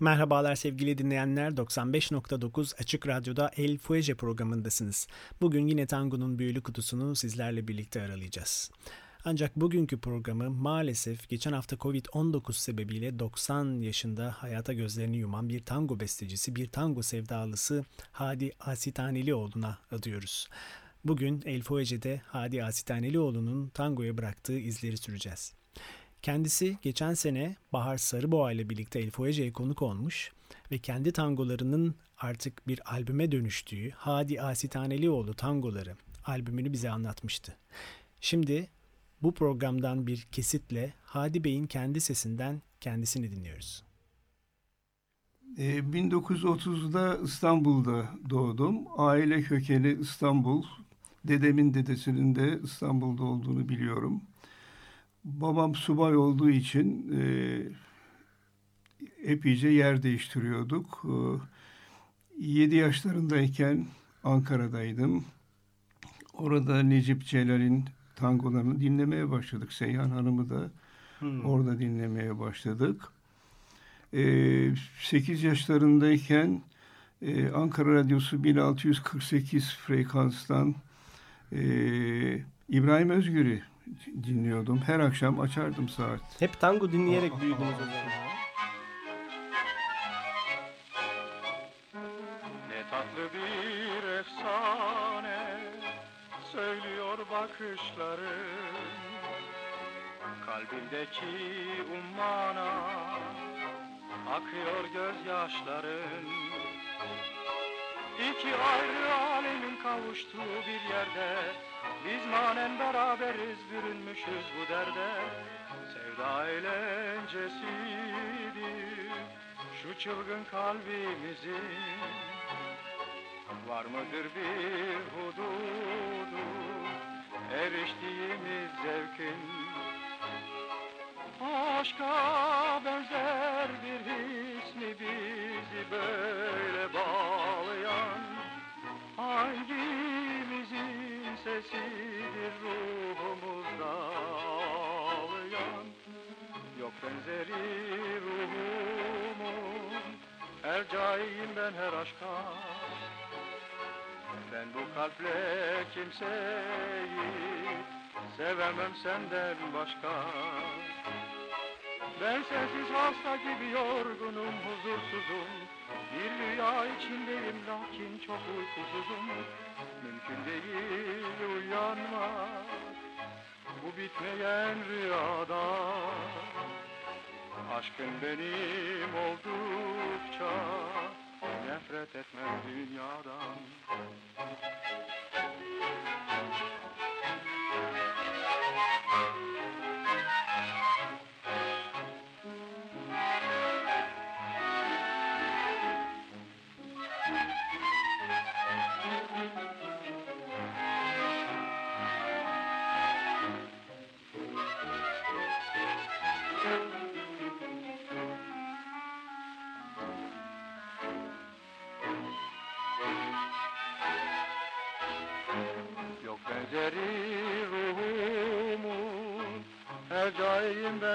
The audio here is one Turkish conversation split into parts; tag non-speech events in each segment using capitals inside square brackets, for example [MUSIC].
Merhabalar sevgili dinleyenler 95.9 Açık Radyo'da El Fuege programındasınız. Bugün yine tangonun büyülü kutusunu sizlerle birlikte aralayacağız. Ancak bugünkü programı maalesef geçen hafta Covid-19 sebebiyle 90 yaşında hayata gözlerini yuman bir tango bestecisi, bir tango sevdalısı Hadi Asitanelioğlu'na adıyoruz. Bugün El Fuege'de Hadi Asitanelioğlu'nun tangoya bıraktığı izleri süreceğiz. Kendisi geçen sene Bahar Sarıboğa ile birlikte El Fuege'ye konuk olmuş ve kendi tangolarının artık bir albüme dönüştüğü Hadi Asitanelioğlu tangoları albümünü bize anlatmıştı. Şimdi bu programdan bir kesitle Hadi Bey'in kendi sesinden kendisini dinliyoruz. 1930'da ee, İstanbul'da doğdum. Aile kökeni İstanbul. Dedemin dedesinin de İstanbul'da olduğunu biliyorum. Babam subay olduğu için e, epeyce yer değiştiriyorduk. E, 7 yaşlarındayken Ankara'daydım. Orada Necip Celal'in tangolarını dinlemeye başladık. Seyhan Hanım'ı da hmm. orada dinlemeye başladık. E, 8 yaşlarındayken e, Ankara Radyosu 1648 frekanstan e, İbrahim Özgür'ü dinliyordum. Her akşam açardım saat. Hep tango dinleyerek büyüdünüz o zaman. Ne tatlı bir efsane söylüyor bakışların Kalbindeki ummana akıyor gözyaşların. İki ayrı alemin kavuştuğu bir yerde Biz manen beraberiz bürünmüşüz bu derde. Sevda eğlencesidir şu çılgın kalbimizin Var mıdır bir hududu eriştiğimiz zevkin? Aşka benzer bir his mi bizi böyle bağlayan? Hangimizin sesidir ruhumuzda ağlayan. Yok benzeri ruhumun Ercaiyim ben her aşka Ben bu kalple kimseyi Sevemem senden başka. Ben sensiz hasta gibi yorgunum, huzursuzum. Bir rüya içindeyim lakin çok uykusuzum. Mümkün değil uyanmak Bu bitmeyen rüyada Aşkın benim oldukça Nefret etmem dünyadan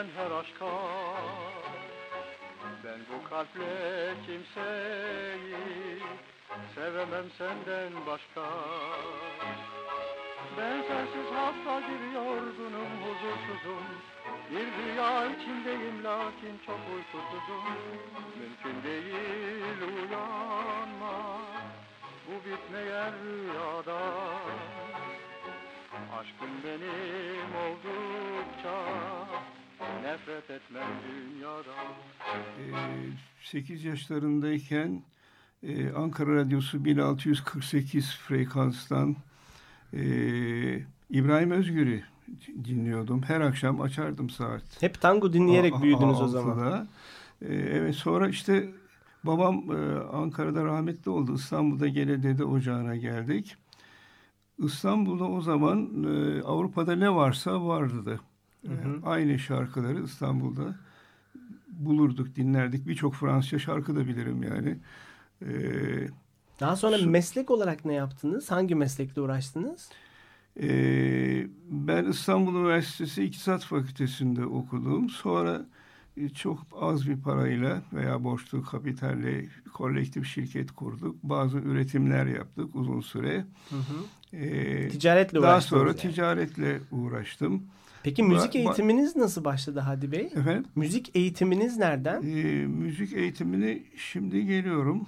Ben her aşka. Ben bu kalple kimseyi Sevemem senden başka. Ben sensiz hasta gibi yorgunum, huzursuzum. Bir rüya içindeyim lakin çok uykusuzum. Mümkün değil uyanmak bu bitmeyen rüyada. Aşkın benim oldukça Nefret etmem dünyadan 8 yaşlarındayken e, Ankara Radyosu 1648 frekanstan e, İbrahim Özgür'ü dinliyordum. Her akşam açardım saat. Hep tango dinleyerek A- büyüdünüz o altıda. zaman. E, evet sonra işte babam e, Ankara'da rahmetli oldu. İstanbul'da gene dede ocağına geldik. İstanbul'da o zaman e, Avrupa'da ne varsa vardı. E, Aynı şarkıları İstanbul'da bulurduk, dinlerdik. Birçok Fransızca şarkı da bilirim yani. E, Daha sonra Şu- meslek olarak ne yaptınız? Hangi meslekle uğraştınız? e, ben İstanbul Üniversitesi İktisat Fakültesi'nde okudum. Sonra e, çok az bir parayla veya borçlu kapitalle kolektif şirket kurduk. Bazı üretimler yaptık uzun süre. E, Ticaretle daha sonra yani. ticaretle uğraştım. Peki müzik Ba- eğitiminiz nasıl başladı Hadi Bey? Efendim? Müzik eğitiminiz nereden? E, müzik eğitimini şimdi geliyorum.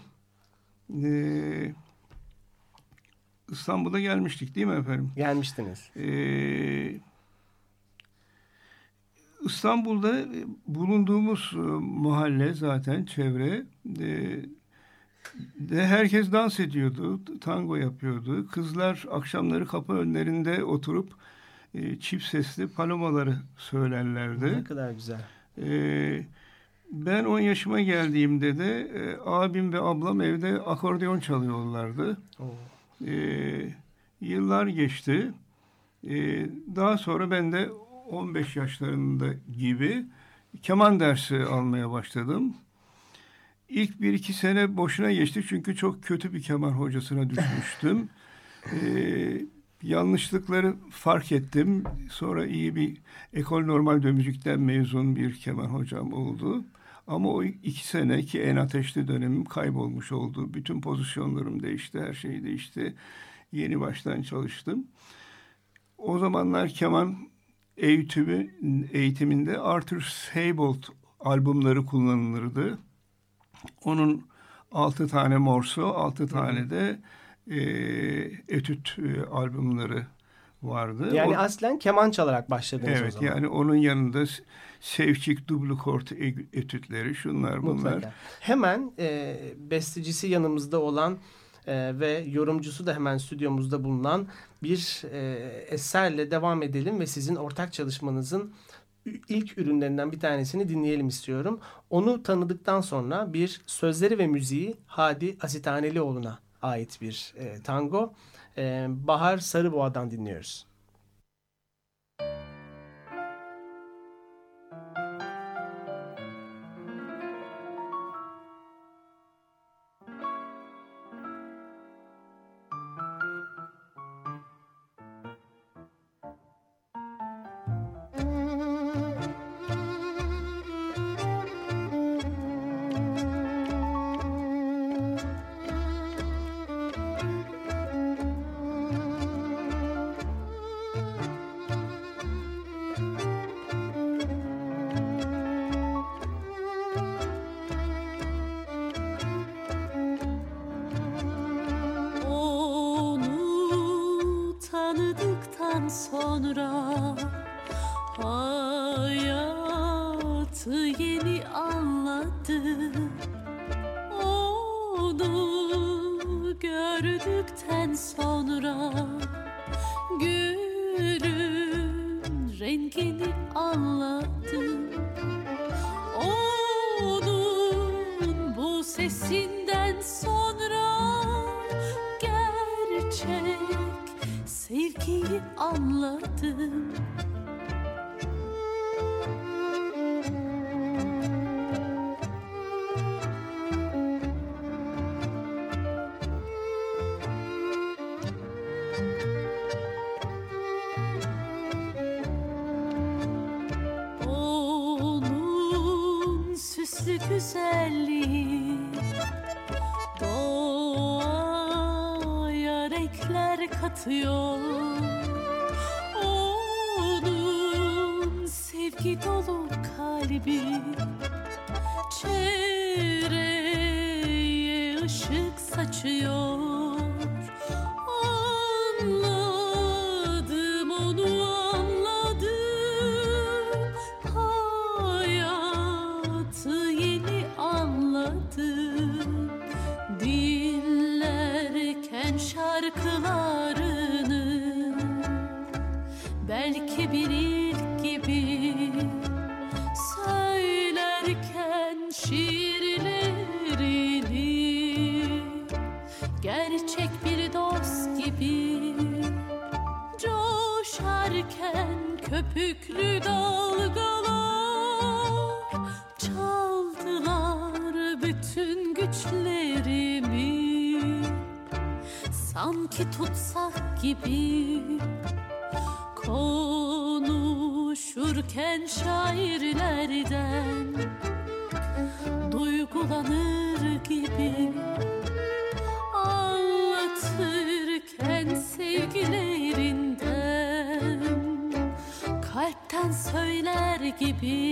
E, İstanbul'a gelmiştik değil mi efendim? Gelmiştiniz. Ee, İstanbul'da bulunduğumuz e, mahalle zaten çevre e, de herkes dans ediyordu, tango yapıyordu. Kızlar akşamları kapı önlerinde oturup e, çift sesli palomaları söylerlerdi. Ne kadar güzel. Ee, ben 10 yaşıma geldiğimde de e, abim ve ablam evde akordeon çalıyorlardı. Oo. Ee, yıllar geçti. Ee, daha sonra ben de 15 yaşlarında gibi keman dersi almaya başladım. İlk bir iki sene boşuna geçti çünkü çok kötü bir keman hocasına düşmüştüm. Ee, [LAUGHS] yanlışlıkları fark ettim. Sonra iyi bir ekol normal de müzikten mezun bir keman hocam oldu. Ama o iki sene ki en ateşli dönemim kaybolmuş oldu. Bütün pozisyonlarım değişti, her şey değişti. Yeni baştan çalıştım. O zamanlar keman eğitimi, eğitiminde Arthur Seybold albümleri kullanılırdı. Onun altı tane morso, altı tane de e, etüt e, albümleri vardı. Yani o, aslen keman çalarak başladınız evet, o zaman. yani onun yanında Sevçik dublukort etütleri şunlar bunlar. Mutlaka. Hemen e, bestecisi yanımızda olan e, ve yorumcusu da hemen stüdyomuzda bulunan bir e, eserle devam edelim ve sizin ortak çalışmanızın ilk ürünlerinden bir tanesini dinleyelim istiyorum. Onu tanıdıktan sonra bir sözleri ve müziği Hadi Asitanelioğlu'na ait bir e, tango. E, Bahar Sarıboğa'dan dinliyoruz. Sevgiyi be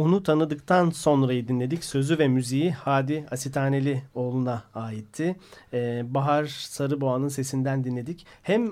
Onu tanıdıktan sonrayı dinledik. Sözü ve müziği Hadi Asitaneli oğluna aitti. Ee, Bahar Sarıboğa'nın sesinden dinledik. Hem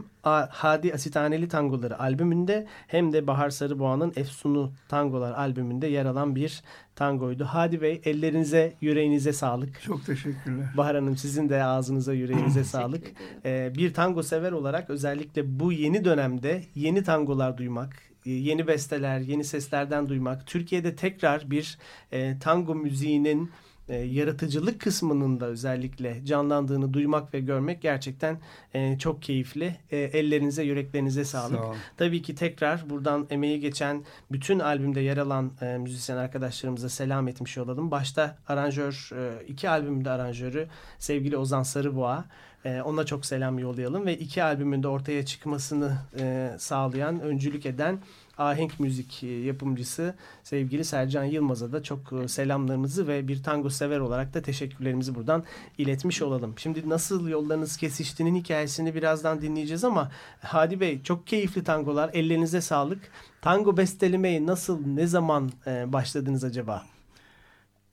Hadi Asitaneli tangoları albümünde hem de Bahar Sarıboğa'nın Efsunu Tangolar albümünde yer alan bir tangoydu. Hadi Bey ellerinize yüreğinize sağlık. Çok teşekkürler. Bahar Hanım sizin de ağzınıza yüreğinize [LAUGHS] sağlık. Ee, bir tango sever olarak özellikle bu yeni dönemde yeni tangolar duymak, yeni besteler, yeni seslerden duymak, Türkiye'de tekrar bir e, tango müziğinin e, yaratıcılık kısmının da özellikle canlandığını duymak ve görmek gerçekten e, çok keyifli. E, ellerinize, yüreklerinize sağlık. Sağ Tabii ki tekrar buradan emeği geçen bütün albümde yer alan e, müzisyen arkadaşlarımıza selam etmiş olalım. Başta aranjör, e, iki albümde aranjörü sevgili Ozan Sarıboğa. E, ona çok selam yollayalım ve iki albümünde ortaya çıkmasını e, sağlayan, öncülük eden ahenk müzik e, yapımcısı sevgili Sercan Yılmaz'a da çok e, selamlarımızı ve bir tango sever olarak da teşekkürlerimizi buradan iletmiş olalım. Şimdi nasıl yollarınız kesiştiğinin hikayesini birazdan dinleyeceğiz ama Hadi Bey çok keyifli tangolar. Ellerinize sağlık. Tango bestelemeye nasıl, ne zaman e, başladınız acaba?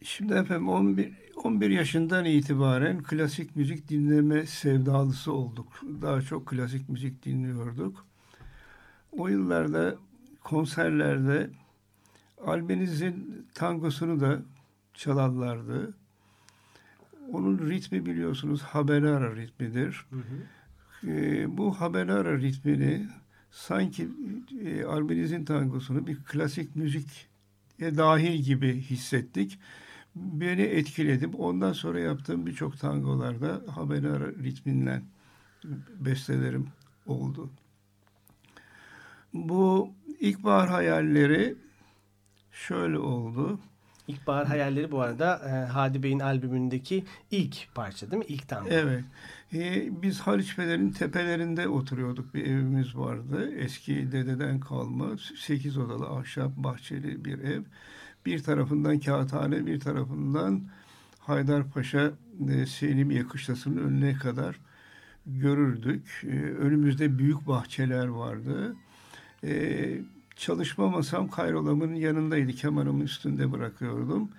Şimdi efendim 11, 11 yaşından itibaren klasik müzik dinleme sevdalısı olduk. Daha çok klasik müzik dinliyorduk. O yıllarda konserlerde Albeniz'in tangosunu da çalarlardı. Onun ritmi biliyorsunuz Haberara ritmidir. Hı hı. E, bu Haberara ritmini sanki e, Albeniz'in tangosunu bir klasik müzik dahil gibi hissettik. Beni etkiledi. Ondan sonra yaptığım birçok tangolarda Haberara ritminden bestelerim oldu. Bu İlkbahar hayalleri şöyle oldu. İlkbahar hayalleri bu arada e, Hadi Bey'in albümündeki ilk parça değil mi? İlk tango. Evet. E, biz Haliçpelerin tepelerinde oturuyorduk. Bir evimiz vardı. Eski dededen kalma. Sekiz odalı ahşap bahçeli bir ev. Bir tarafından kağıthane, bir tarafından Haydarpaşa e, Selimiye Kışlası'nın önüne kadar görürdük. E, önümüzde büyük bahçeler vardı. E, çalışma masam kayrolamın yanındaydı. Kemanımın üstünde bırakıyordum.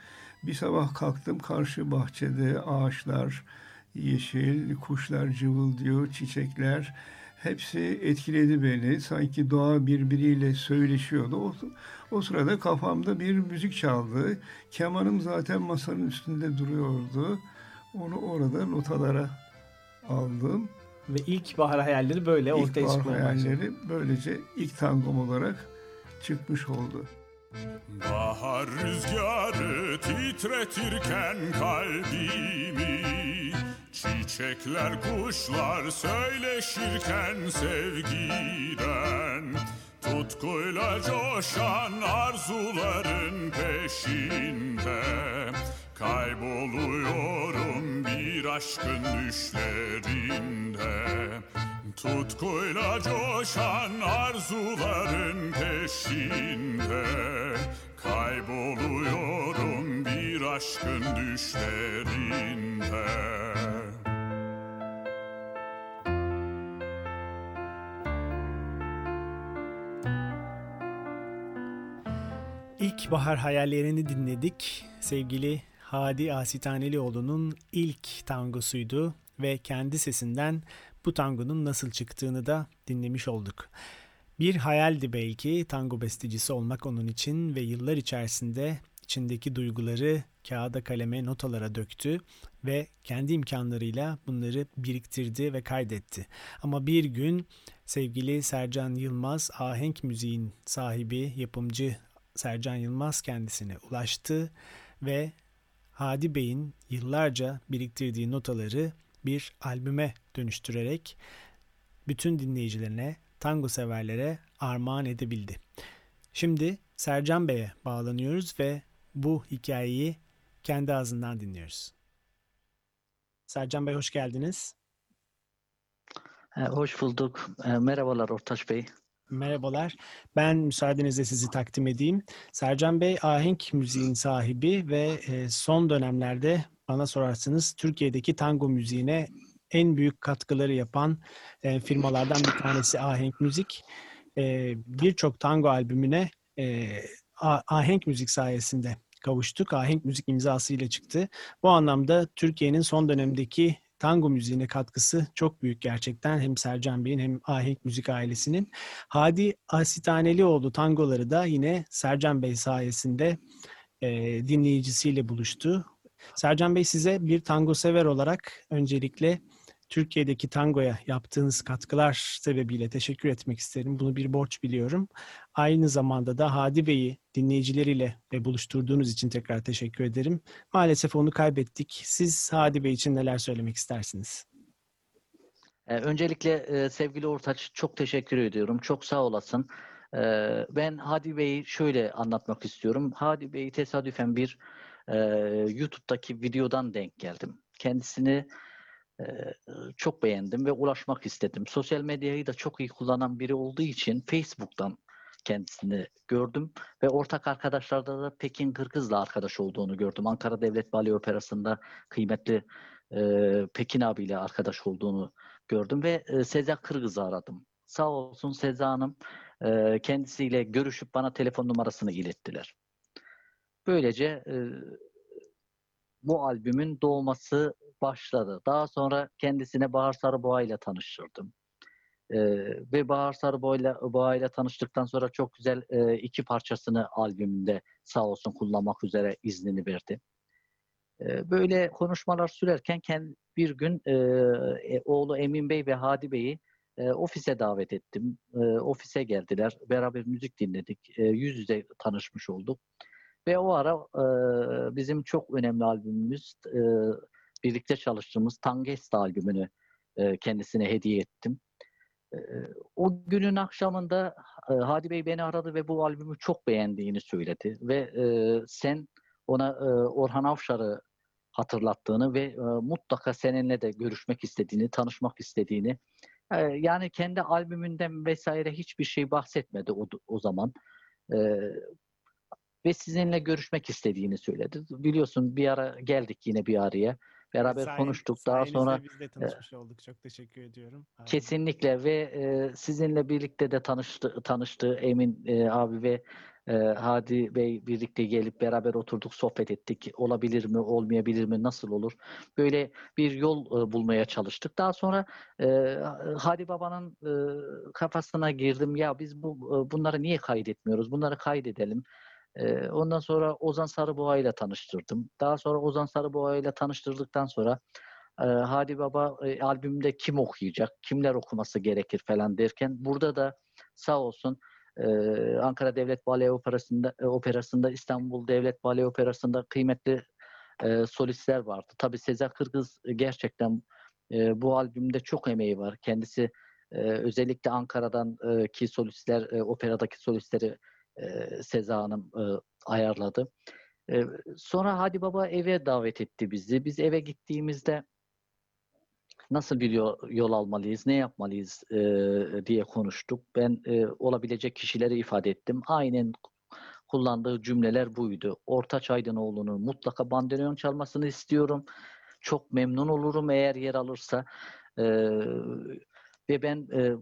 Bir sabah kalktım karşı bahçede ağaçlar, yeşil, kuşlar cıvıldıyor, çiçekler. Hepsi etkiledi beni. Sanki doğa birbiriyle söyleşiyordu. O, o sırada kafamda bir müzik çaldı. Kemanım zaten masanın üstünde duruyordu. Onu orada notalara aldım. Ve ilk bahar hayalleri böyle ilk ortaya çıkmaya başladı. İlk bahar hayalleri böylece ilk tangom olarak çıkmış oldu. Bahar rüzgarı titretirken kalbimi Çiçekler kuşlar söyleşirken sevgiden Tutkuyla coşan arzuların peşinde. Kayboluyorum bir aşkın düşlerinde. Tutkuyla coşan arzuların peşinde. Kayboluyorum bir aşkın düşlerinde İlk bahar hayallerini dinledik. Sevgili Hadi Asitanelioğlu'nun ilk tangosuydu ve kendi sesinden bu tangonun nasıl çıktığını da dinlemiş olduk. Bir hayaldi belki tango bestecisi olmak onun için ve yıllar içerisinde içindeki duyguları kağıda kaleme notalara döktü ve kendi imkanlarıyla bunları biriktirdi ve kaydetti. Ama bir gün sevgili Sercan Yılmaz ahenk müziğin sahibi yapımcı Sercan Yılmaz kendisine ulaştı ve Hadi Bey'in yıllarca biriktirdiği notaları bir albüme dönüştürerek bütün dinleyicilerine, tango severlere armağan edebildi. Şimdi Sercan Bey'e bağlanıyoruz ve bu hikayeyi kendi ağzından dinliyoruz. Sercan Bey hoş geldiniz. Hoş bulduk. Merhabalar Ortaç Bey. Merhabalar. Ben müsaadenizle sizi takdim edeyim. Sercan Bey ahenk müziğin sahibi ve e, son dönemlerde bana sorarsanız Türkiye'deki tango müziğine en büyük katkıları yapan e, firmalardan bir tanesi Ahenk Müzik. E, Birçok tango albümüne ahenk müzik sayesinde kavuştuk. Ahenk müzik imzası ile çıktı. Bu anlamda Türkiye'nin son dönemdeki tango müziğine katkısı çok büyük gerçekten. Hem Sercan Bey'in hem Ahenk Müzik ailesinin. Hadi Asitanelioğlu tangoları da yine Sercan Bey sayesinde e, dinleyicisiyle buluştu. Sercan Bey size bir tango sever olarak öncelikle Türkiye'deki tangoya yaptığınız katkılar sebebiyle teşekkür etmek isterim. Bunu bir borç biliyorum. Aynı zamanda da Hadi Bey'i dinleyicileriyle ve buluşturduğunuz için tekrar teşekkür ederim. Maalesef onu kaybettik. Siz Hadi Bey için neler söylemek istersiniz? Ee, öncelikle e, sevgili Ortaç çok teşekkür ediyorum. Çok sağ olasın. Ben Hadi Bey'i şöyle anlatmak istiyorum. Hadi Bey'i tesadüfen bir e, YouTube'daki videodan denk geldim. Kendisini e, çok beğendim ve ulaşmak istedim. Sosyal medyayı da çok iyi kullanan biri olduğu için Facebook'tan kendisini gördüm ve ortak arkadaşlarda da Pekin Kırgız'la arkadaş olduğunu gördüm. Ankara Devlet Bale Operası'nda kıymetli e, Pekin abiyle arkadaş olduğunu gördüm ve e, Seza Kırgız'ı aradım. Sağ olsun Seza Hanım e, kendisiyle görüşüp bana telefon numarasını ilettiler. Böylece e, bu albümün doğması başladı. Daha sonra kendisine Bahar Sarıboğa ile tanıştırdım. Ee, ve Bahar Boğa ile tanıştıktan sonra çok güzel e, iki parçasını albümünde sağ olsun kullanmak üzere iznini verdi. Ee, böyle konuşmalar sürerken kend- bir gün e, e, oğlu Emin Bey ve Hadi Bey'i e, ofise davet ettim. E, ofise geldiler. Beraber müzik dinledik. E, yüz yüze tanışmış olduk. Ve o ara e, bizim çok önemli albümümüz e, birlikte çalıştığımız Tangesta albümünü e, kendisine hediye ettim. O günün akşamında Hadi Bey beni aradı ve bu albümü çok beğendiğini söyledi. Ve sen ona Orhan Avşar'ı hatırlattığını ve mutlaka seninle de görüşmek istediğini, tanışmak istediğini yani kendi albümünden vesaire hiçbir şey bahsetmedi o, o zaman. E, ve sizinle görüşmek istediğini söyledi. Biliyorsun bir ara geldik yine bir araya. Beraber Sayen- konuştuk. Daha sonra biz de tanışmış olduk. Çok teşekkür ediyorum. Aa, kesinlikle ve e, sizinle birlikte de tanıştı tanıştı Emin e, abi ve e, Hadi Bey birlikte gelip beraber oturduk, sohbet ettik. Olabilir mi, olmayabilir mi, nasıl olur? Böyle bir yol e, bulmaya çalıştık. Daha sonra e, Hadi Baba'nın e, kafasına girdim. Ya biz bu e, bunları niye kaydetmiyoruz? Bunları kaydedelim. Ondan sonra Ozan Sarıboğa ile tanıştırdım. Daha sonra Ozan Sarıboğa ile tanıştırdıktan sonra e, Hadi Baba e, albümde kim okuyacak, kimler okuması gerekir falan derken burada da sağ olsun e, Ankara Devlet Bale Operası'nda, e, Operası'nda İstanbul Devlet Bale Operası'nda kıymetli e, solistler vardı. Tabii Sezer Kırgız gerçekten e, bu albümde çok emeği var. Kendisi e, özellikle Ankara'dan e, ki solistler, e, operadaki solistleri e, Seza Hanım e, ayarladı. E, sonra Hadi Baba eve davet etti bizi. Biz eve gittiğimizde nasıl bir yol, yol almalıyız, ne yapmalıyız e, diye konuştuk. Ben e, olabilecek kişileri ifade ettim. Aynen kullandığı cümleler buydu. Ortaç Aydınoğlu'nun mutlaka bandoneon çalmasını istiyorum. Çok memnun olurum eğer yer alırsa. E, ve ben e,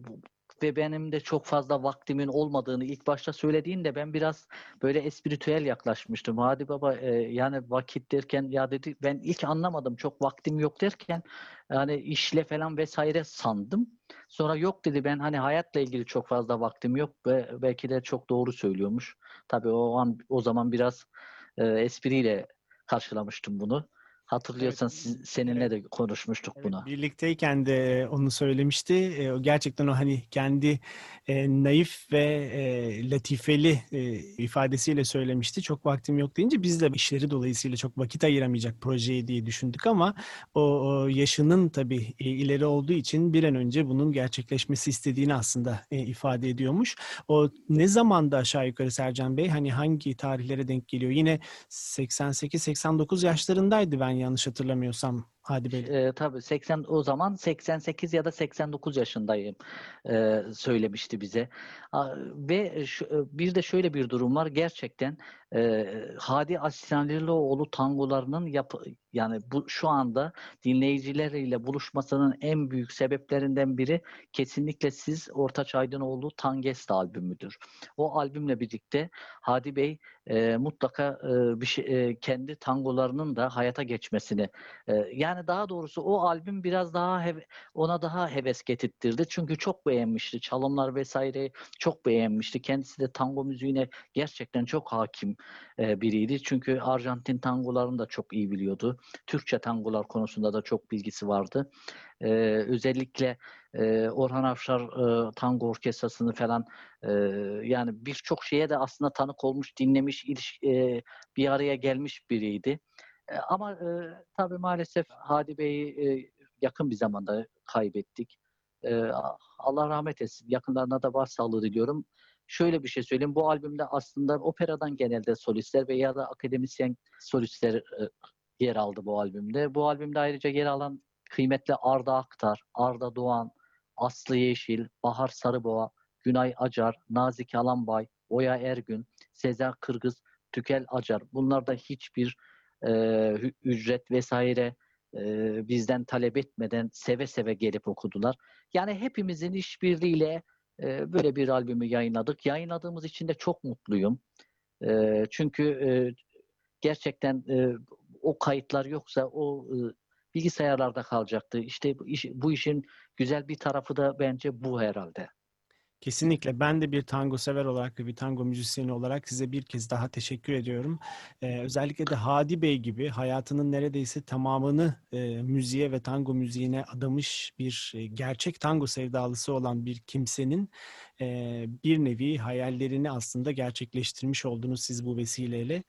ve benim de çok fazla vaktimin olmadığını ilk başta söylediğinde ben biraz böyle espiritüel yaklaşmıştım. Hadi baba e, yani vakit derken ya dedi ben ilk anlamadım çok vaktim yok derken yani işle falan vesaire sandım. Sonra yok dedi ben hani hayatla ilgili çok fazla vaktim yok ve belki de çok doğru söylüyormuş. Tabii o an o zaman biraz e, espriyle karşılamıştım bunu. Hatırlıyorsan Evet. siz- seninle de konuşmuştuk Evet, bunu. birlikteyken de onu söylemişti. E, o gerçekten o hani kendi e, naif ve e, latifeli e, ifadesiyle söylemişti. Çok vaktim yok deyince biz de işleri dolayısıyla çok vakit ayıramayacak projeye diye düşündük ama o, o yaşının tabii e, ileri olduğu için bir an önce bunun gerçekleşmesi istediğini aslında e, ifade ediyormuş. O ne zamanda aşağı yukarı Sercan Bey hani hangi tarihlere denk geliyor? Yine 88-89 yaşlarındaydı ben yanlış hatırlamıyorsam Hadi Bey. E, tabii 80 o zaman 88 ya da 89 yaşındayım e, söylemişti bize. A, ve şu, e, bir de şöyle bir durum var. Gerçekten e, Hadi Asistanlioğlu tangolarının yap yani bu şu anda dinleyicileriyle buluşmasının en büyük sebeplerinden biri kesinlikle siz Ortaç Aydınoğlu Tangest albümüdür. O albümle birlikte Hadi Bey e, mutlaka e, bir şey, e, kendi tangolarının da hayata geçmesini e, yani daha doğrusu o albüm biraz daha heve, ona daha heves getirttirdi. Çünkü çok beğenmişti. Çalımlar vesaire çok beğenmişti. Kendisi de tango müziğine gerçekten çok hakim e, biriydi. Çünkü Arjantin tangolarını da çok iyi biliyordu. Türkçe tangolar konusunda da çok bilgisi vardı. E, özellikle e, Orhan Afşar e, tango orkestrasını falan e, yani birçok şeye de aslında tanık olmuş, dinlemiş, iliş, e, bir araya gelmiş biriydi. Ama e, tabii maalesef Hadi Bey'i e, yakın bir zamanda kaybettik. E, Allah rahmet etsin. Yakınlarına da başsağlığı diliyorum. Şöyle bir şey söyleyeyim. Bu albümde aslında operadan genelde solistler veya da akademisyen solistler e, yer aldı bu albümde. Bu albümde ayrıca yer alan kıymetli Arda Aktar, Arda Doğan, Aslı Yeşil, Bahar Sarıboğa, Günay Acar, Nazik Alanbay, Oya Ergün, Sezer Kırgız, Tükel Acar. Bunlarda hiçbir e, ücret vesaire e, bizden talep etmeden seve seve gelip okudular. Yani hepimizin işbirliğiyle e, böyle bir albümü yayınladık. Yayınladığımız için de çok mutluyum. E, çünkü e, gerçekten e, o kayıtlar yoksa o e, bilgisayarlarda kalacaktı. İşte bu, iş, bu işin güzel bir tarafı da bence bu herhalde. Kesinlikle ben de bir tango sever olarak ve bir tango müzisyeni olarak size bir kez daha teşekkür ediyorum. Ee, özellikle de Hadi Bey gibi hayatının neredeyse tamamını e, müziğe ve tango müziğine adamış bir e, gerçek tango sevdalısı olan bir kimsenin e, bir nevi hayallerini aslında gerçekleştirmiş oldunuz siz bu vesileyle.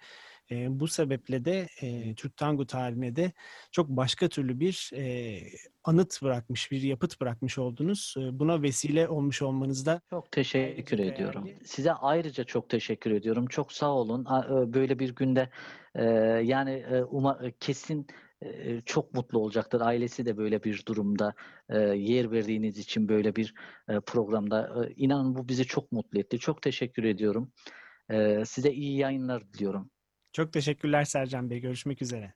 E, bu sebeple de e, Türk tango tarihine de çok başka türlü bir e, anıt bırakmış, bir yapıt bırakmış oldunuz. E, buna vesile olmuş olmanızda çok teşekkür ediyorum. Değerli. Size ayrıca çok teşekkür ediyorum. Çok sağ olun. Böyle bir günde e, yani e, uma, kesin çok mutlu olacaktır. Ailesi de böyle bir durumda yer verdiğiniz için böyle bir programda. İnanın bu bizi çok mutlu etti. Çok teşekkür ediyorum. Size iyi yayınlar diliyorum. Çok teşekkürler Sercan Bey. Görüşmek üzere.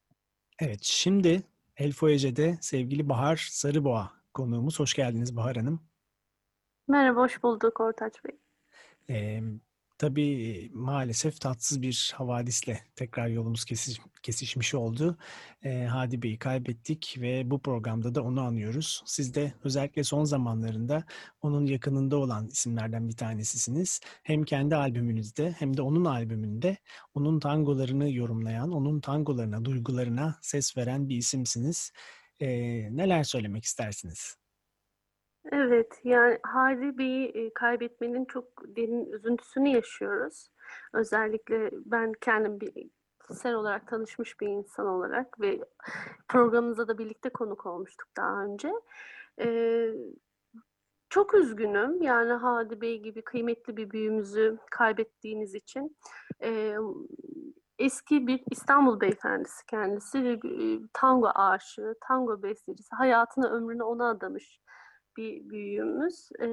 Evet şimdi El Foyece'de sevgili Bahar Sarıboğa konuğumuz. Hoş geldiniz Bahar Hanım. Merhaba, hoş bulduk Ortaç Bey. Ee, Tabii maalesef tatsız bir havadisle tekrar yolumuz kesiş, kesişmiş oldu. E, Hadi Bey'i kaybettik ve bu programda da onu anıyoruz. Siz de özellikle son zamanlarında onun yakınında olan isimlerden bir tanesisiniz. Hem kendi albümünüzde hem de onun albümünde onun tangolarını yorumlayan, onun tangolarına, duygularına ses veren bir isimsiniz. E, neler söylemek istersiniz? Evet, yani Hardy Bey'i kaybetmenin çok derin üzüntüsünü yaşıyoruz. Özellikle ben kendim bir kişisel olarak tanışmış bir insan olarak ve programımıza da birlikte konuk olmuştuk daha önce. Ee, çok üzgünüm yani Hadi Bey gibi kıymetli bir büyüğümüzü kaybettiğimiz için. Ee, eski bir İstanbul beyefendisi kendisi ve tango aşığı, tango bestecisi. Hayatını, ömrünü ona adamış bir büyüğümüz. E,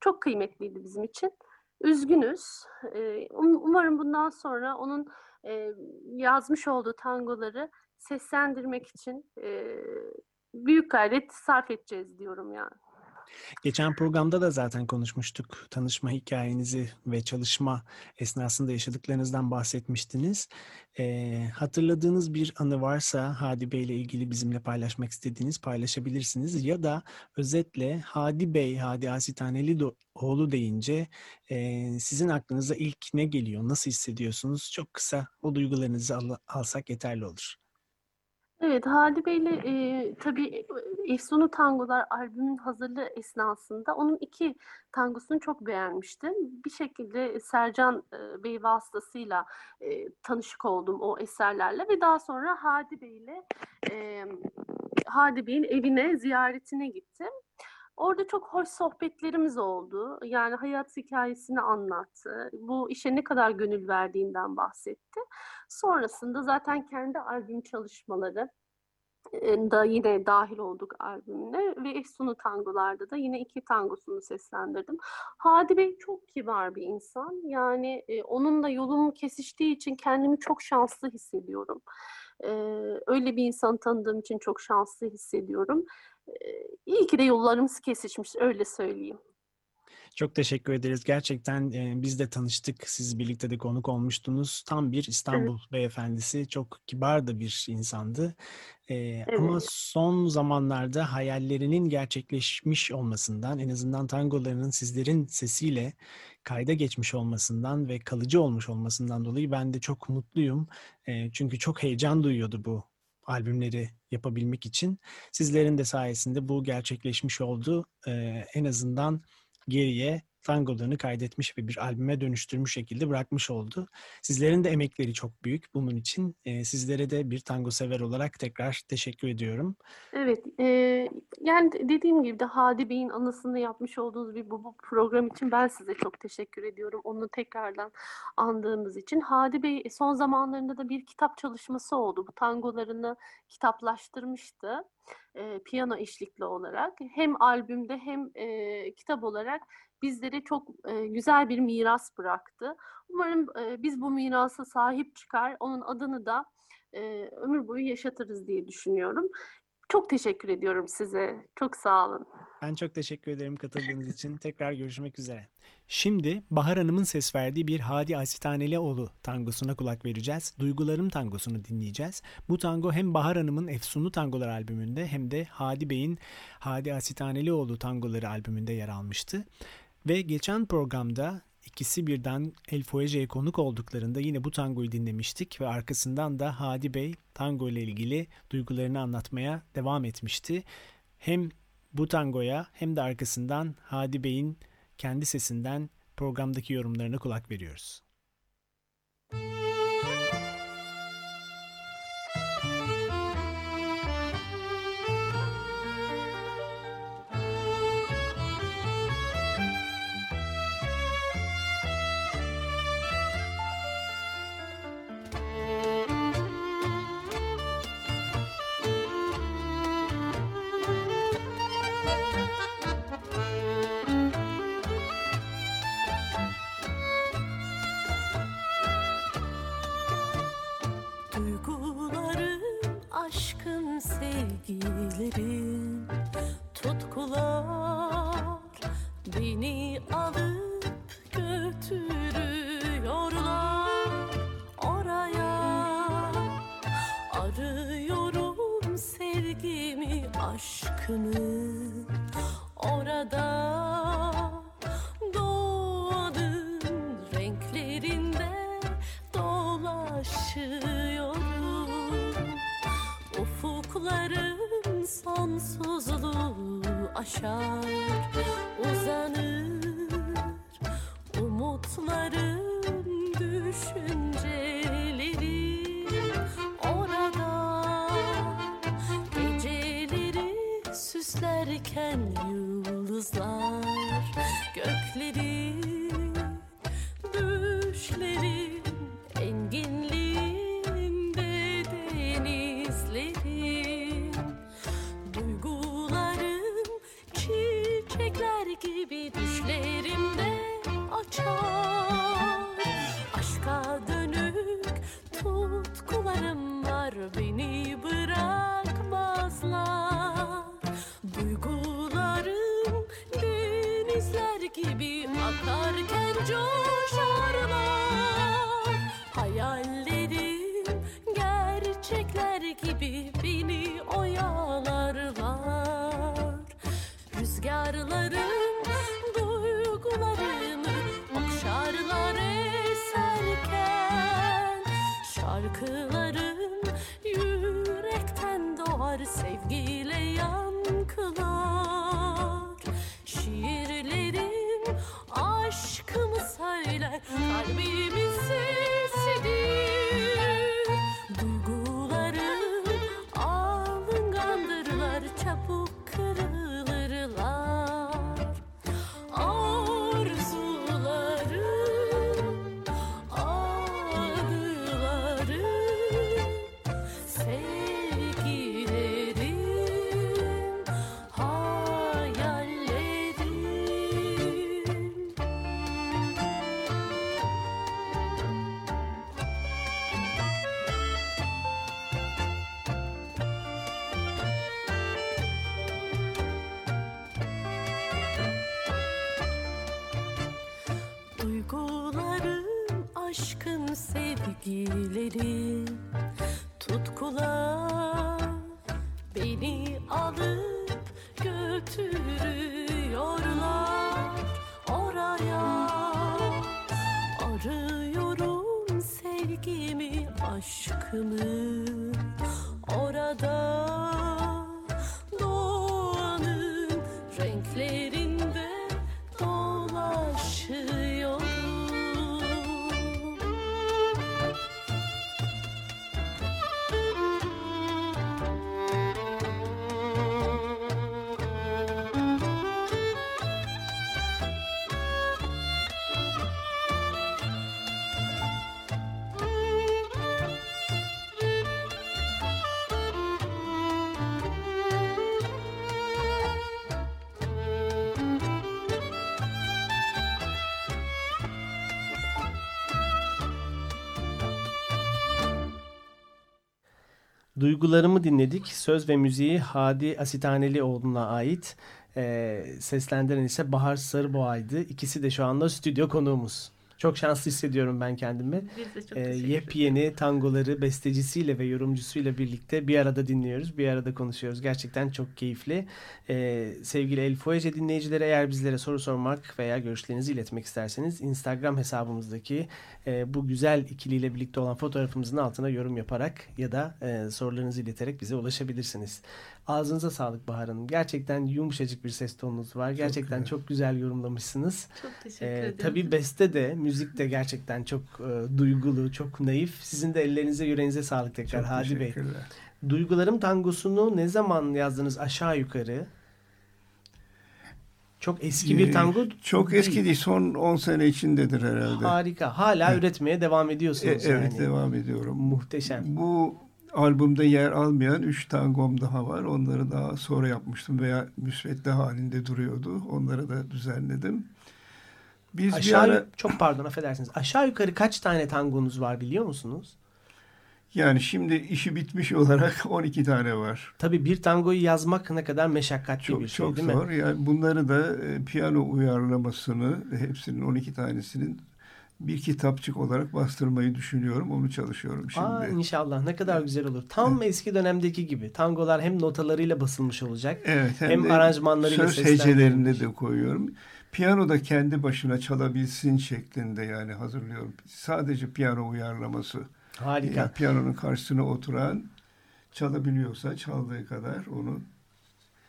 çok kıymetliydi bizim için. Üzgünüz. E, umarım bundan sonra onun e, yazmış olduğu tangoları seslendirmek için e, büyük gayret sarf edeceğiz diyorum yani. Geçen programda da zaten konuşmuştuk. Tanışma hikayenizi ve çalışma esnasında yaşadıklarınızdan bahsetmiştiniz. Ee, hatırladığınız bir anı varsa Hadi Bey ile ilgili bizimle paylaşmak istediğiniz paylaşabilirsiniz. Ya da özetle Hadi Bey, Hadi Asitaneli oğlu deyince e, sizin aklınıza ilk ne geliyor? Nasıl hissediyorsunuz? Çok kısa o duygularınızı al alsak yeterli olur. Evet, Hadi Bey'le e, tabii Efsunu Tangolar albümün hazırlığı esnasında onun iki tangosunu çok beğenmiştim. Bir şekilde Sercan e, Bey vasıtasıyla e, tanışık oldum o eserlerle ve daha sonra Hadi Bey'le e, Hadi Bey'in evine ziyaretine gittim. Orada çok hoş sohbetlerimiz oldu. Yani hayat hikayesini anlattı. Bu işe ne kadar gönül verdiğinden bahsetti. Sonrasında zaten kendi albüm çalışmaları da yine dahil olduk albümüne ve Efsunlu tangolarda da yine iki tangosunu seslendirdim. Hadi Bey çok kibar bir insan. Yani e, onunla yolum kesiştiği için kendimi çok şanslı hissediyorum. E, öyle bir insan tanıdığım için çok şanslı hissediyorum. İyi ki de yollarımız kesişmiş öyle söyleyeyim. Çok teşekkür ederiz. Gerçekten e, biz de tanıştık. Siz birlikte de konuk olmuştunuz. Tam bir İstanbul evet. beyefendisi. Çok kibar da bir insandı. E, evet. Ama son zamanlarda hayallerinin gerçekleşmiş olmasından, en azından tangolarının sizlerin sesiyle kayda geçmiş olmasından ve kalıcı olmuş olmasından dolayı ben de çok mutluyum. E, çünkü çok heyecan duyuyordu bu albümleri yapabilmek için. Sizlerin de sayesinde bu gerçekleşmiş oldu. E, en azından geriye tangolarını kaydetmiş ve bir albüme dönüştürmüş şekilde bırakmış oldu. Sizlerin de emekleri çok büyük bunun için. E, sizlere de bir tango sever olarak tekrar teşekkür ediyorum. Evet, e, yani dediğim gibi de Hadi Bey'in anısını yapmış olduğunuz bir bu, bu program için ben size çok teşekkür ediyorum. Onu tekrardan andığımız için. Hadi Bey son zamanlarında da bir kitap çalışması oldu. Bu tangolarını kitaplaştırmıştı e, piyano eşlikli olarak hem albümde hem e, kitap olarak bizlere çok e, güzel bir miras bıraktı. Umarım e, biz bu mirasa sahip çıkar, onun adını da e, ömür boyu yaşatırız diye düşünüyorum. Çok teşekkür ediyorum size. Çok sağ olun. Ben çok teşekkür ederim katıldığınız için. Tekrar görüşmek üzere. Şimdi Bahar Hanım'ın ses verdiği bir Hadi Asitanelioğlu tangosuna kulak vereceğiz. Duygularım tangosunu dinleyeceğiz. Bu tango hem Bahar Hanım'ın Efsunlu Tangolar albümünde hem de Hadi Bey'in Hadi Asitanelioğlu tangoları albümünde yer almıştı. Ve geçen programda ikisi birden El Fuege'ye konuk olduklarında yine bu tangoyu dinlemiştik ve arkasından da Hadi Bey tango ile ilgili duygularını anlatmaya devam etmişti. Hem bu tangoya hem de arkasından Hadi Bey'in kendi sesinden programdaki yorumlarına kulak veriyoruz. easily be düşüncelerim orada. Geceleri süslerken yıldızlar Lady. Duygularımı dinledik. Söz ve müziği Hadi Asitanelioğlu'na ait. Ee, seslendiren ise Bahar Sarıboğa'ydı. İkisi de şu anda stüdyo konuğumuz. Çok şanslı hissediyorum ben kendimi. Biz de çok Ee, teşekkür yepyeni tangoları bestecisiyle ve yorumcusuyla birlikte bir arada dinliyoruz, bir arada konuşuyoruz. Gerçekten çok keyifli. Ee, sevgili El Foyece dinleyicileri eğer bizlere soru sormak veya görüşlerinizi iletmek isterseniz Instagram hesabımızdaki e, bu güzel ikiliyle birlikte olan fotoğrafımızın altına yorum yaparak ya da e, sorularınızı ileterek bize ulaşabilirsiniz. Ağzınıza sağlık Bahar Hanım. Gerçekten yumuşacık bir ses tonunuz var. Gerçekten güzel. çok güzel yorumlamışsınız. Çok teşekkür Ee, ederim. tabii beste de, müzik de gerçekten çok e, duygulu, çok naif. Sizin de ellerinize, yüreğinize sağlık tekrar Çok Hadi Bey. Duygularım tangosunu ne zaman yazdınız aşağı yukarı? Çok eski bir Ee, tango. Çok değil. eski değil. Son 10 sene içindedir herhalde. Harika. Hala Evet. üretmeye devam E, ediyorsunuz evet yani. devam ediyorum. Muhteşem. Bu albümde yer almayan 3 tangom daha var. Onları daha sonra yapmıştım veya müsvedde halinde duruyordu. Onları da düzenledim. Biz Aşağı bir ara çok pardon affedersiniz. Aşağı yukarı kaç tane tangonuz var biliyor musunuz? yani şimdi işi bitmiş olarak [LAUGHS] 12 tane var. Tabii bir tangoyu yazmak ne kadar meşakkatli Çok bir şey çok değil mi? zor. Yani bunları da e, piyano uyarlamasını hepsinin 12 tanesinin bir kitapçık olarak bastırmayı düşünüyorum. Onu çalışıyorum şimdi. Aa, inşallah ne kadar güzel olur. Tam eski dönemdeki gibi. Tangolar hem notalarıyla basılmış olacak. Evet, Hem de aranjmanlarıyla söz hecelerini de koyuyorum. Piyano da kendi başına çalabilsin şeklinde yani hazırlıyorum. Sadece piyano uyarlaması. Harika. Yani piyanonun karşısına oturan çalabiliyorsa çaldığı kadar onu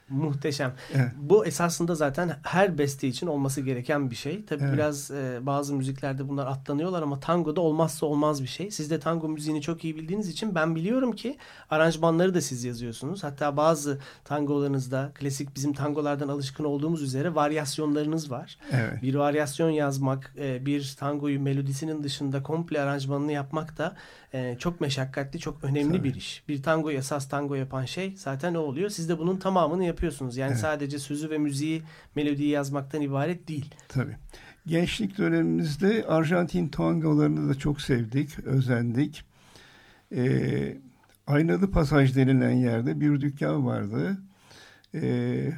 Muhteşem. Evet. Bu esasında zaten her beste için olması gereken bir şey. Tabii Evet. biraz e, bazı müziklerde bunlar atlanıyorlar ama tangoda olmazsa olmaz bir şey. Siz de tango müziğini çok iyi bildiğiniz için ben biliyorum ki aranjmanları da siz yazıyorsunuz. Hatta bazı tangolarınızda klasik bizim tangolardan alışkın olduğumuz üzere varyasyonlarınız var. evet. Bir varyasyon yazmak, e, bir tangoyu melodisinin dışında komple aranjmanını yapmak da e, çok meşakkatli, çok önemli Tabii. bir iş. Bir tango esas tango yapan şey zaten o oluyor. Siz de bunun tamamını yapıyorsunuz. Yani Evet. sadece sözü ve müziği, melodiyi yazmaktan ibaret değil. Tabii. Gençlik dönemimizde Arjantin tangolarını da çok sevdik, özendik. Ee, Aynalı Pasaj denilen yerde bir dükkan vardı. Ee,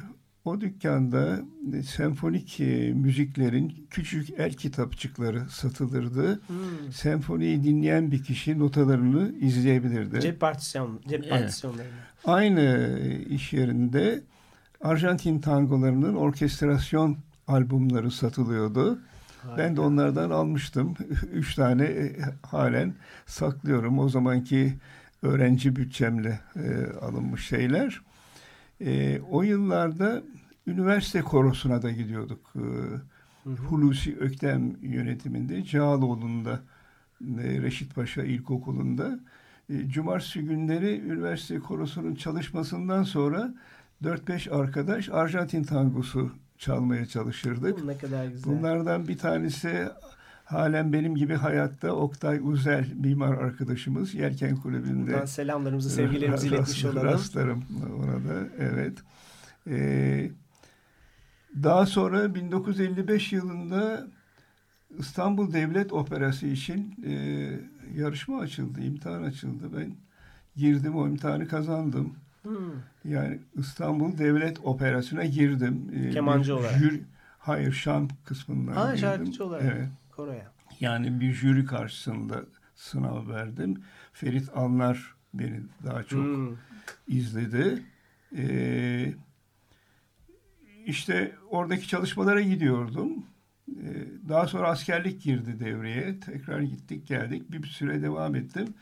o dükkanda e, senfonik e, müziklerin küçük el kitapçıkları satılırdı. Senfoniyi dinleyen bir kişi notalarını izleyebilirdi. Cep partisyon, cep Evet. partisyonları. Aynı iş yerinde Arjantin tangolarının orkestrasyon albümleri satılıyordu. Ben de onlardan almıştım. [LAUGHS] Üç tane e, halen saklıyorum. O zamanki öğrenci bütçemle e, alınmış şeyler. E, o yıllarda üniversite korosuna da gidiyorduk. E, Hulusi Öktem yönetiminde Cağaloğlu'nda e, Reşit Paşa İlkokulu'nda e, cumartesi günleri üniversite korosunun çalışmasından sonra 4-5 arkadaş Arjantin tangosu çalmaya çalışırdık. Ne kadar güzel. Bunlardan bir tanesi halen benim gibi hayatta Oktay Uzel mimar arkadaşımız Yelken Kulübü'nde. Buradan selamlarımızı, sevgilerimizi [LAUGHS] iletmiş olalım. Rastlarım ona da. Evet. Ee, daha sonra 1955 yılında İstanbul Devlet Operası için e, yarışma açıldı, imtihan açıldı. Ben girdim, o imtihanı kazandım. Hmm. Yani İstanbul Devlet Operası'na girdim. Ee, Kemancı olarak. jüri- Hayır şan kısmından Ha girdim. şarkıcı olarak. Evet. Koroya. Yani bir jüri karşısında sınav verdim. Ferit Anlar beni daha çok Hmm. izledi. Ee, işte oradaki çalışmalara gidiyordum. Ee, daha sonra askerlik girdi devreye. Tekrar gittik geldik. Bir süre devam ettim.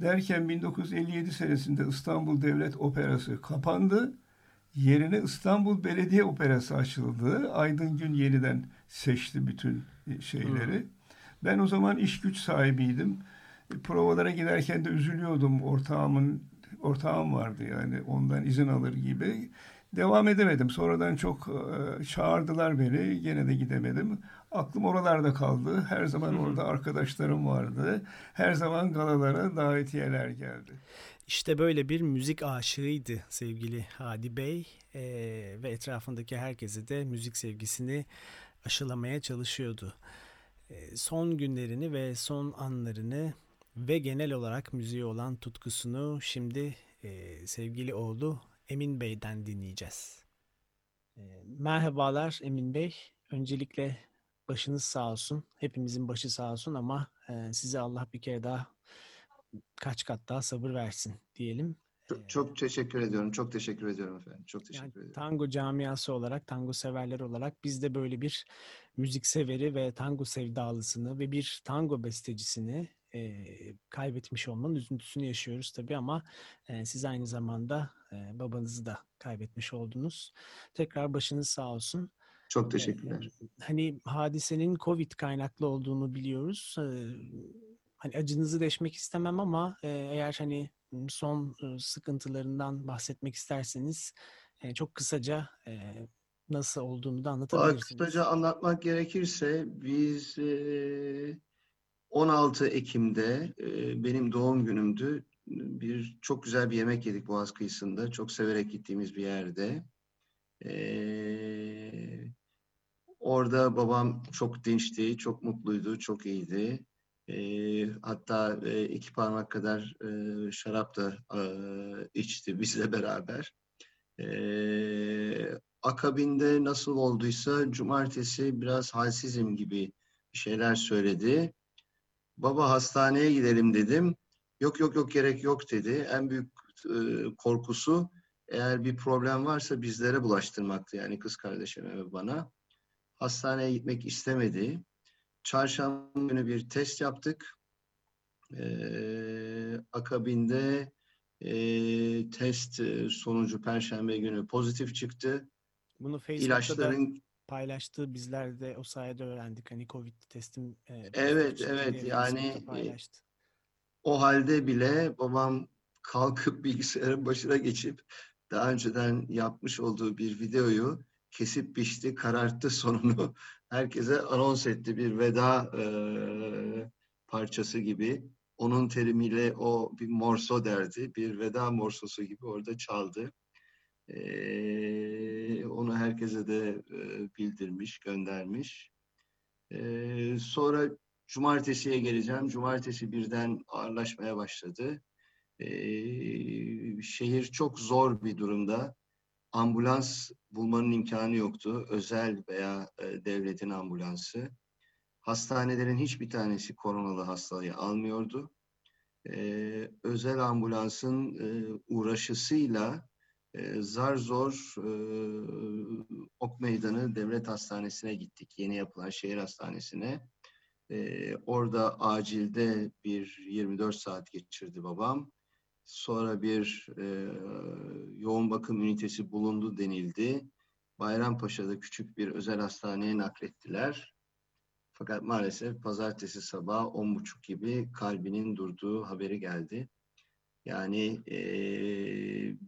Derken 1957 senesinde İstanbul Devlet Operası kapandı. Yerine İstanbul Belediye Operası açıldı. Aydın Gün yeniden seçti bütün şeyleri. Ben o zaman iş güç sahibiydim. E, Provalara giderken de üzülüyordum. Ortağımın ortağım vardı yani ondan izin alır gibi. Devam edemedim. Sonradan çok e, çağırdılar beni. Gene de gidemedim. Aklım oralarda kaldı. Her zaman orada arkadaşlarım vardı. Her zaman galalara davetiyeler geldi. İşte böyle bir müzik aşığıydı sevgili Hadi Bey Ee, ve etrafındaki herkese de müzik sevgisini aşılamaya çalışıyordu. Ee, son günlerini ve son anlarını ve genel olarak müziğe olan tutkusunu şimdi e, sevgili oğlu Emin Bey'den dinleyeceğiz. Ee, merhabalar Emin Bey. Öncelikle başınız sağ olsun. Hepimizin başı sağ olsun ama e, size Allah bir kere daha kaç kat daha sabır versin diyelim. Çok, çok teşekkür ediyorum. Çok teşekkür ediyorum efendim. Çok teşekkür Yani ediyorum. tango camiası olarak, tango severler olarak biz de böyle bir müzik severi ve tango sevdalısını ve bir tango bestecisini e, kaybetmiş olmanın üzüntüsünü yaşıyoruz tabii ama e, siz aynı zamanda e, babanızı da kaybetmiş oldunuz. Tekrar başınız sağ olsun. Çok teşekkürler. Hani hadisenin Covid kaynaklı olduğunu biliyoruz. Ee, Hani acınızı deşmek istemem ama e, eğer hani son e, sıkıntılarından bahsetmek isterseniz e, çok kısaca e, nasıl olduğunu da anlatabilirsiniz. Kısaca anlatmak gerekirse biz e, 16 Ekim'de e, benim doğum günümdü. Bir çok güzel bir yemek yedik Boğaz kıyısında. Çok severek gittiğimiz bir yerde. E, orada babam çok dinçti, çok mutluydu, çok iyiydi. E, hatta iki parmak kadar şarap da içti bizle [LAUGHS] beraber. Akabinde nasıl olduysa cumartesi biraz halsizim gibi şeyler söyledi. Baba hastaneye gidelim dedim. Yok yok yok gerek yok dedi. En büyük e, korkusu eğer bir problem varsa bizlere bulaştırmaktı. Yani kız kardeşime ve bana. Hastaneye gitmek istemedi. Çarşamba günü bir test yaptık. Ee, akabinde e, test e, sonucu Perşembe günü pozitif çıktı. Bunu Facebook'ta da İlaçların paylaştı. Bizler de o sayede öğrendik. Hani Covid testim e, Evet, evet. Yani, e, paylaştı. O halde bile babam kalkıp [LAUGHS] bilgisayarın başına geçip daha önceden yapmış olduğu bir videoyu kesip biçti, kararttı sonunu. [LAUGHS] Herkese anons etti bir veda eee, parçası gibi. Onun terimiyle o bir morso derdi. Bir veda morsosu gibi orada çaldı. Onu herkese de bildirmiş, göndermiş. Eee, sonra Cumartesiye geleceğim. Cumartesi birden ağırlaşmaya başladı. Şehir çok zor bir durumda. Ambulans bulmanın imkanı yoktu. Özel veya e, devletin ambulansı. Hastanelerin hiçbir tanesi koronalı hastayı almıyordu. Ee, özel ambulansın e, uğraşısıyla e, zar zor e, Ok Meydanı Devlet Hastanesi'ne gittik. Yeni yapılan şehir hastanesine. Ee, orada acilde bir 24 saat geçirdi babam. Sonra bir e, yoğun bakım ünitesi bulundu denildi. Bayrampaşa'da küçük bir özel hastaneye naklettiler. Fakat maalesef pazartesi sabah 10.30 gibi kalbinin durduğu haberi geldi. Yani e,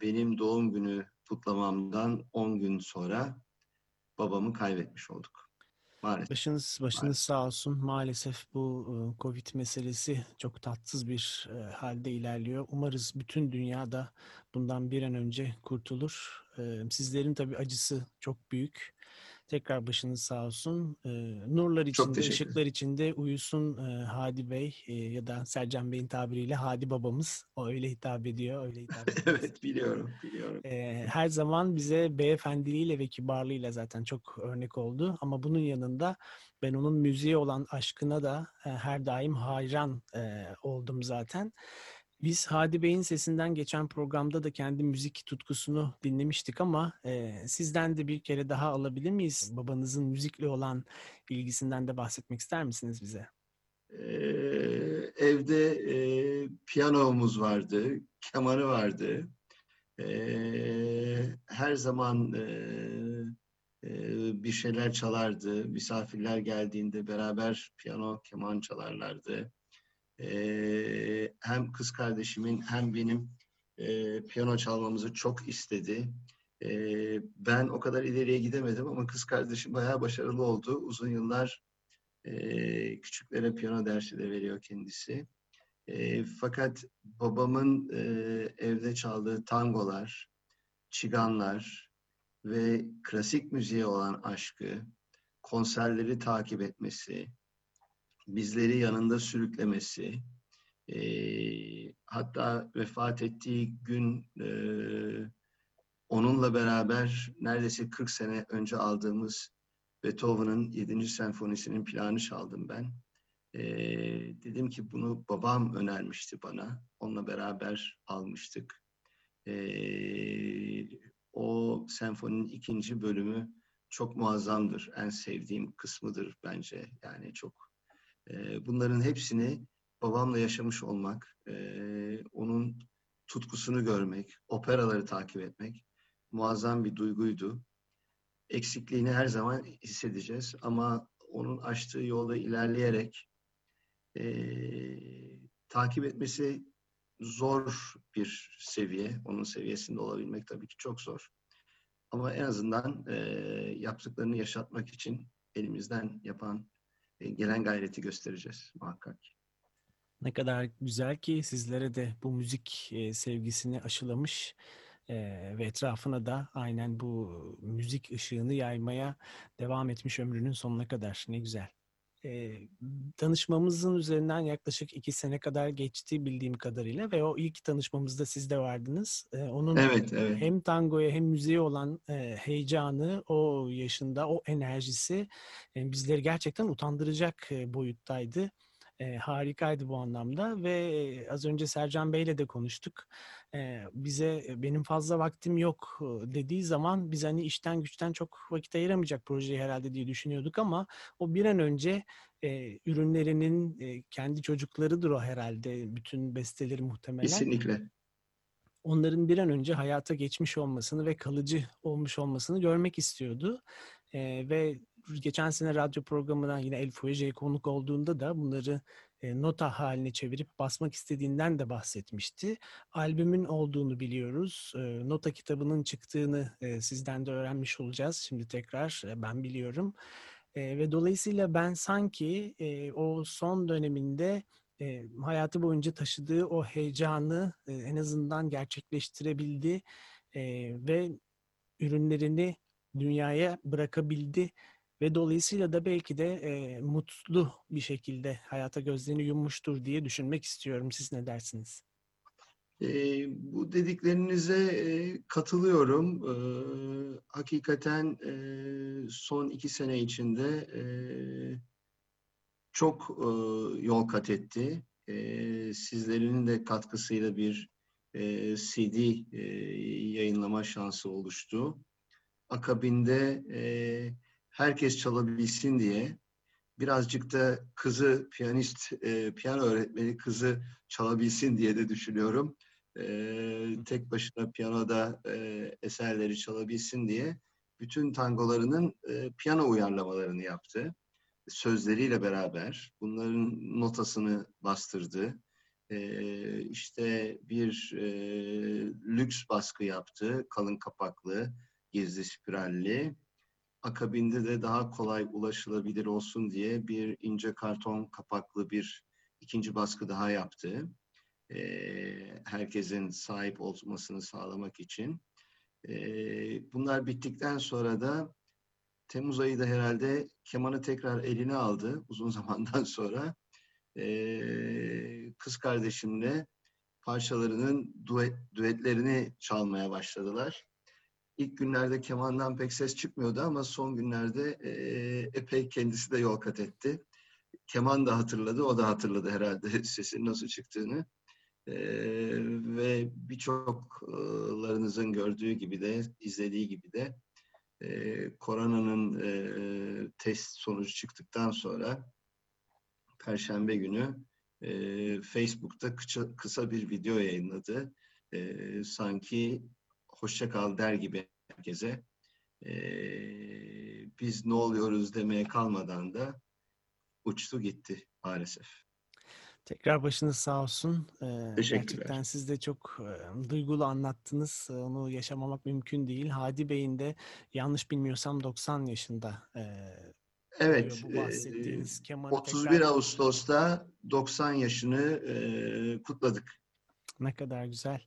benim doğum günü kutlamamdan 10 gün sonra babamı kaybetmiş olduk. Maalesef. Başınız başınız sağ olsun. Maalesef bu Covid meselesi çok tatsız bir halde ilerliyor. Umarız bütün dünyada bundan bir an önce kurtulur. Sizlerin tabii acısı çok büyük. Tekrar başınız sağ olsun. Nurlar içinde, ışıklar içinde uyusun e, Hadi Bey e, ya da Sercan Bey'in tabiriyle Hadi babamız. O öyle hitap ediyor, öyle hitap [LAUGHS] ediyor. evet biliyorum, biliyorum. Her zaman bize beyefendiliğiyle ve kibarlığıyla zaten çok örnek oldu. Ama bunun yanında ben onun müziğe olan aşkına da e, her daim hayran e, oldum zaten. Biz Hadi Bey'in sesinden geçen programda da kendi müzik tutkusunu dinlemiştik ama e, sizden de bir kere daha alabilir miyiz? Babanızın müzikle olan ilgisinden de bahsetmek ister misiniz bize? Ee, evde e, piyanomuz vardı, kemanı vardı. Ee, her zaman e, bir şeyler çalardı. Misafirler geldiğinde beraber piyano, keman çalarlardı. Ee, hem kız kardeşimin hem benim e, piyano çalmamızı çok istedi. Ee, ben o kadar ileriye gidemedim ama kız kardeşim bayağı başarılı oldu. Uzun yıllar e, küçüklere piyano dersi de veriyor kendisi. E, fakat babamın e, evde çaldığı tangolar, çiganlar ve klasik müziğe olan aşkı, konserleri takip etmesi, bizleri yanında sürüklemesi, e, hatta vefat ettiği gün e, onunla beraber neredeyse 40 sene önce aldığımız Beethoven'ın 7. senfonisinin planı çaldım ben. Ee, dedim ki bunu babam önermişti bana. Onunla beraber almıştık. Ee, o senfoninin ikinci bölümü çok muazzamdır. En sevdiğim kısmıdır bence. Yani çok. E, bunların hepsini babamla yaşamış olmak, e, onun tutkusunu görmek, operaları takip etmek muazzam bir duyguydu eksikliğini her zaman hissedeceğiz. Ama onun açtığı yolda ilerleyerek e, takip etmesi zor bir seviye. Onun seviyesinde olabilmek tabii ki çok zor. Ama en azından e, yaptıklarını yaşatmak için elimizden yapan, gelen gayreti göstereceğiz muhakkak. Ne kadar güzel ki sizlere de bu müzik e, sevgisini aşılamış ee, ve etrafına da aynen bu müzik ışığını yaymaya devam etmiş ömrünün sonuna kadar. Ne güzel. Ee, tanışmamızın üzerinden yaklaşık iki sene kadar geçti bildiğim kadarıyla ve o ilk tanışmamızda siz de vardınız. Ee, onun Evet, evet. hem tangoya hem müziğe olan e, heyecanı, o yaşında, o enerjisi e, bizleri gerçekten utandıracak e, boyuttaydı. E, harikaydı bu anlamda ve az önce Sercan Bey'le de konuştuk. E, bize benim fazla vaktim yok dediği zaman biz hani işten güçten çok vakit ayıramayacak projeyi herhalde diye düşünüyorduk ama o bir an önce e, ürünlerinin e, kendi çocuklarıdır o herhalde bütün besteleri muhtemelen. Kesinlikle. Onların bir an önce hayata geçmiş olmasını ve kalıcı olmuş olmasını görmek istiyordu. E, ve geçen sene radyo programına yine El Fuege'ye konuk olduğunda da bunları e, nota haline çevirip basmak istediğinden de bahsetmişti. Albümün olduğunu biliyoruz. E, nota kitabının çıktığını e, sizden de öğrenmiş olacağız. Şimdi tekrar ben biliyorum. Ve dolayısıyla ben sanki o son döneminde e, hayatı boyunca taşıdığı o heyecanı e, en azından gerçekleştirebildi e, ve ürünlerini dünyaya bırakabildi ve dolayısıyla da belki de e, mutlu bir şekilde hayata gözlerini yummuştur diye düşünmek istiyorum. Siz ne dersiniz? E, bu dediklerinize e, katılıyorum. E, hakikaten e, son iki sene içinde e, çok e, yol kat etti. E, sizlerin de katkısıyla bir e, CD e, yayınlama şansı oluştu. Akabinde e, herkes çalabilsin diye birazcık da kızı piyanist, e, piyano öğretmeni kızı çalabilsin diye de düşünüyorum. E, tek başına piyanoda e, eserleri çalabilsin diye bütün tangolarının e, piyano uyarlamalarını yaptı. Sözleriyle beraber bunların notasını bastırdı. E, işte bir e, lüks baskı yaptı, kalın kapaklı, gizli spiralli akabinde de daha kolay ulaşılabilir olsun diye bir ince karton kapaklı bir ikinci baskı daha yaptı. Ee, herkesin sahip olmasını sağlamak için. Ee, bunlar bittikten sonra da Temmuz ayı da herhalde kemanı tekrar eline aldı [LAUGHS] uzun zamandan sonra. Ee, kız kardeşimle parçalarının duet, düetlerini çalmaya başladılar. İlk günlerde kemandan pek ses çıkmıyordu ama son günlerde epey kendisi de yol kat etti. Keman da hatırladı, o da hatırladı herhalde [LAUGHS] sesin nasıl çıktığını. Ve birçoklarınızın gördüğü gibi de, izlediği gibi de e, koronanın test sonucu çıktıktan sonra Perşembe günü Facebook'ta kısa, kısa bir video yayınladı. E, sanki hoşça kal der gibi herkese. E, biz ne oluyoruz demeye kalmadan da uçtu gitti maalesef. Tekrar başınız sağ olsun. Ee. Gerçekten siz de çok e, duygulu anlattınız. Ee, Onu yaşamamak mümkün değil. Hadi Bey'in de yanlış bilmiyorsam 90 yaşında. e, Evet, bu bahsettiğiniz e, kemanı 31 tekrar- Ağustos'ta 90 yaşını e, kutladık. Ne kadar güzel.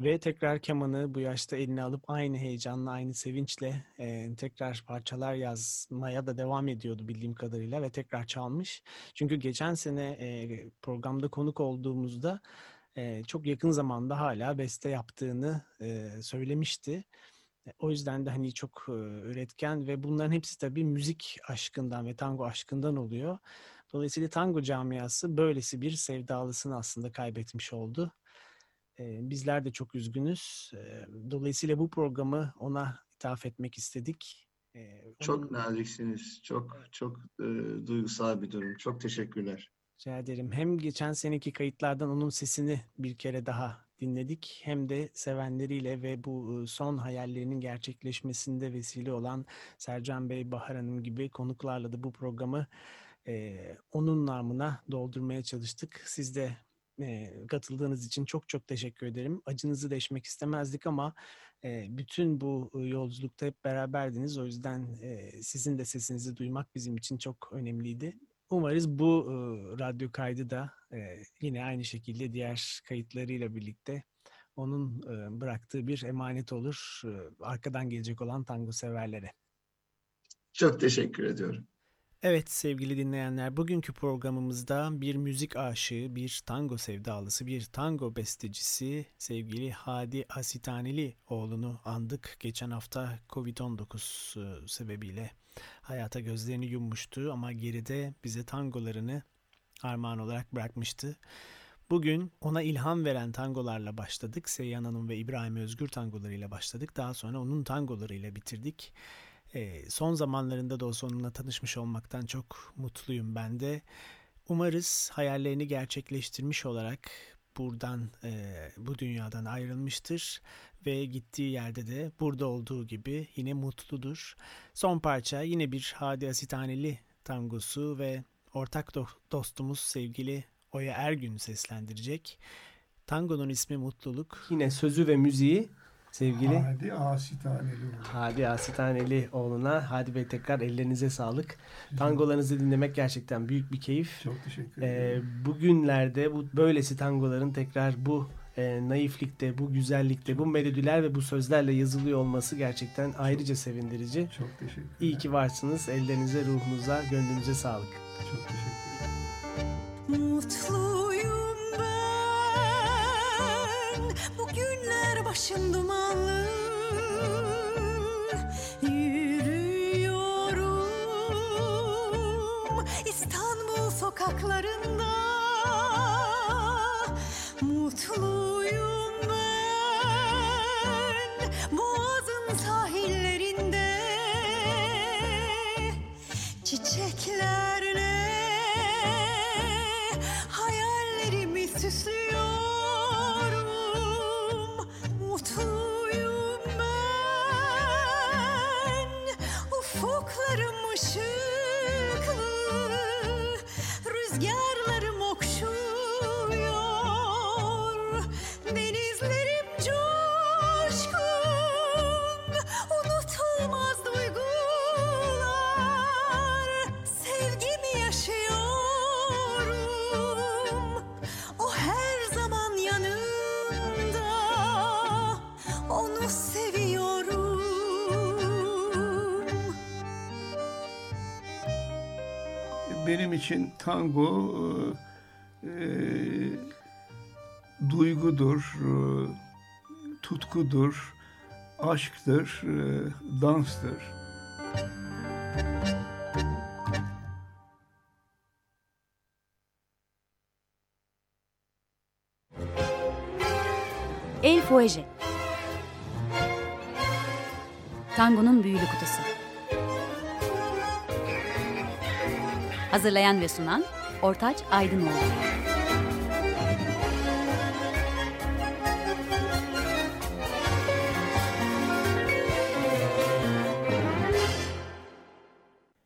Ve tekrar kemanı bu yaşta eline alıp aynı heyecanla, aynı sevinçle e, tekrar parçalar yazmaya da devam ediyordu bildiğim kadarıyla ve tekrar çalmış. Çünkü geçen sene e, programda konuk olduğumuzda e, çok yakın zamanda hala beste yaptığını e, söylemişti. E, O yüzden de hani çok e, üretken ve bunların hepsi tabii müzik aşkından ve tango aşkından oluyor. Dolayısıyla tango camiası böylesi bir sevdalısını aslında kaybetmiş oldu. Bizler de çok üzgünüz. Dolayısıyla bu programı ona ithaf etmek istedik. Çok naziksiniz. Çok çok e, duygusal bir durum. Çok teşekkürler. Rica ederim. Hem geçen seneki kayıtlardan onun sesini bir kere daha dinledik. Hem de sevenleriyle ve bu son hayallerinin gerçekleşmesinde vesile olan Sercan Bey, Bahar Hanım gibi konuklarla da bu programı e, onun namına doldurmaya çalıştık. Siz de e, katıldığınız için çok çok teşekkür ederim. Acınızı deşmek istemezdik ama e, bütün bu yolculukta hep beraberdiniz. O yüzden e, sizin de sesinizi duymak bizim için çok önemliydi. Umarız bu e, radyo kaydı da e, yine aynı şekilde diğer kayıtlarıyla birlikte onun e, bıraktığı bir emanet olur e, arkadan gelecek olan tango severlere. Çok teşekkür ediyorum. Evet sevgili dinleyenler bugünkü programımızda bir müzik aşığı, bir tango sevdalısı, bir tango bestecisi sevgili Hadi Asitaneli oğlunu andık. Geçen hafta Covid-19 e, sebebiyle hayata gözlerini yummuştu ama geride bize tangolarını armağan olarak bırakmıştı. Bugün ona ilham veren tangolarla başladık. Seyyan Hanım ve İbrahim Özgür tangolarıyla başladık. Daha sonra onun tangolarıyla bitirdik. Ee, son zamanlarında da olsa onunla tanışmış olmaktan çok mutluyum ben de. Umarız hayallerini gerçekleştirmiş olarak buradan, e, bu dünyadan ayrılmıştır ve gittiği yerde de burada olduğu gibi yine mutludur. Son parça yine bir Hadi Asitaneli tangosu ve ortak do- dostumuz sevgili Oya Ergün seslendirecek. Tangonun ismi Mutluluk. Yine sözü ve müziği sevgili Hadi asitaneli olur. Hadi Asitaneli oğluna. Hadi Bey tekrar ellerinize sağlık. Tangolarınızı dinlemek gerçekten büyük bir keyif. Çok teşekkür Ee, ederim. bugünlerde bu böylesi tangoların tekrar bu e, naiflikte, bu güzellikte, bu melodiler ve bu sözlerle yazılıyor olması gerçekten ayrıca sevindirici. Çok teşekkür ederim. İyi ki varsınız. Ellerinize, ruhunuza, gönlünüze sağlık. Çok teşekkür ederim. Mutluyum başım dumanlı Yürüyorum İstanbul sokaklarında. Mutluyum ben Boğazın sahillerinde. Çiçeklerle için tango e, e, duygudur, e, tutkudur, aşktır, e, danstır. El Fuege Tango'nun büyülü kutusu Hazırlayan ve sunan Ortaç Aydınoğlu